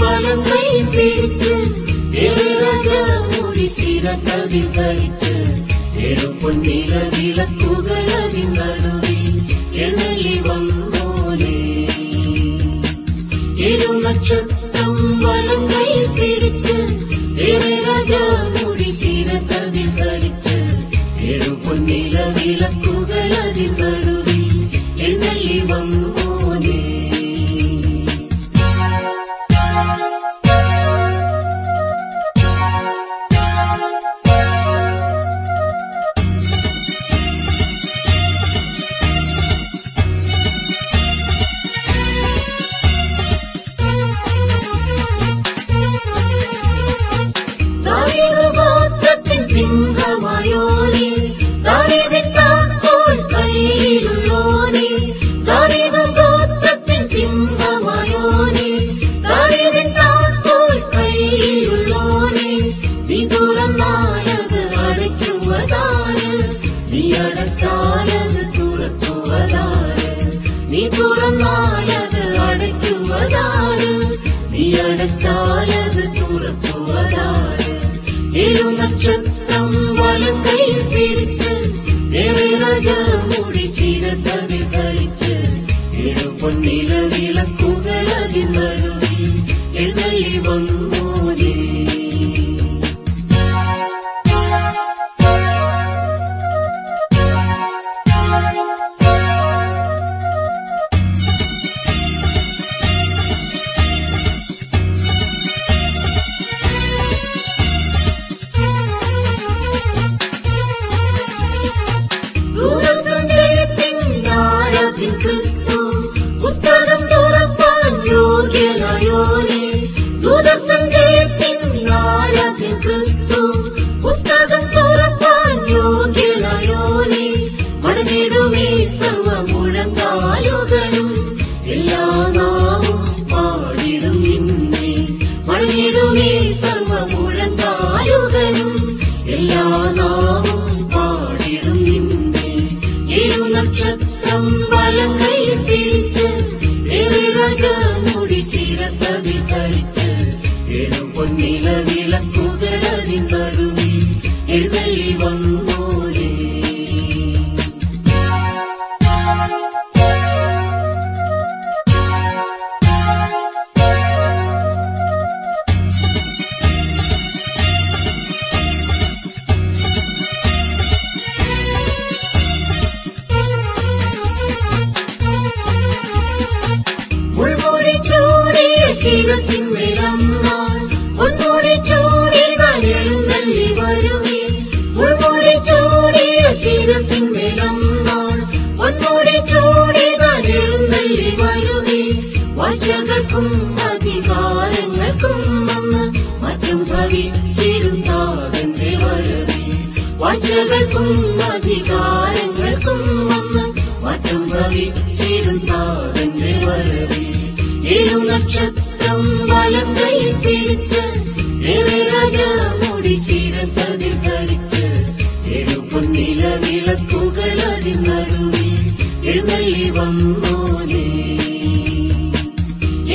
வலங்கை பிடிச்சு இளையராஜா மூடி சிரசதில் வைத்து எழு பொன்னில விளக்குகளதின் நடுவில் எழுலி வந்தோனே. இரு நட்சத்திரம் வலங்கை பிடிச்சு இளையராஜா மூடி சிரசதில் வைத்து எழு பொன்னில விளக்குகளதின் நடுவில் எழுலி வந்தோனே. عيوني ضريب التعقل خير لوني ضريب الضد تبتسم غم عيوني ضريب التعقل خير لوني بدورமானது அழைத்து வதாரு நீ அடைச்சானது துரத்து வதாரு நீ தூரமானது அழைத்து வதாரு நீ அடைச்சானது துரத்து வதாரு നക്ഷത്രം വലം കയ്യിൽ പിടിച്ച് ദേവരാജ മുടി ശിരസതി ധരിച്ച് ഏഴു പൊന്നില ഏഴു പൊന്നില വിളക്കുകൾ അതിൻ നടുവിൽ എഴുന്നള്ളി വന്നോരേ മുൾമുടി ചൂടിയ വാഴ്ചകൾക്കും അധികാരങ്ങൾക്കും അന്ന് മറ്റും ഭവിച്ചിടുന്നാകന്റെ വരവേ വാഴ്ചകൾക്കും അധികാരങ്ങൾക്കും അന്ന് മറ്റും ഭവിച്ചിടുന്നാകന്റെ വരവേ ഏഴു നക്ഷത്രം വലം കയ്യിൽ പിടിച്ച് ദേവരാജ മുടി ശിരസതിൽ ധരിച്ച് ഏഴു പൊന്നില വിളക്കുകൾ അതിൻ നടുവിൽ എഴുന്നള്ളി വന്നോനേ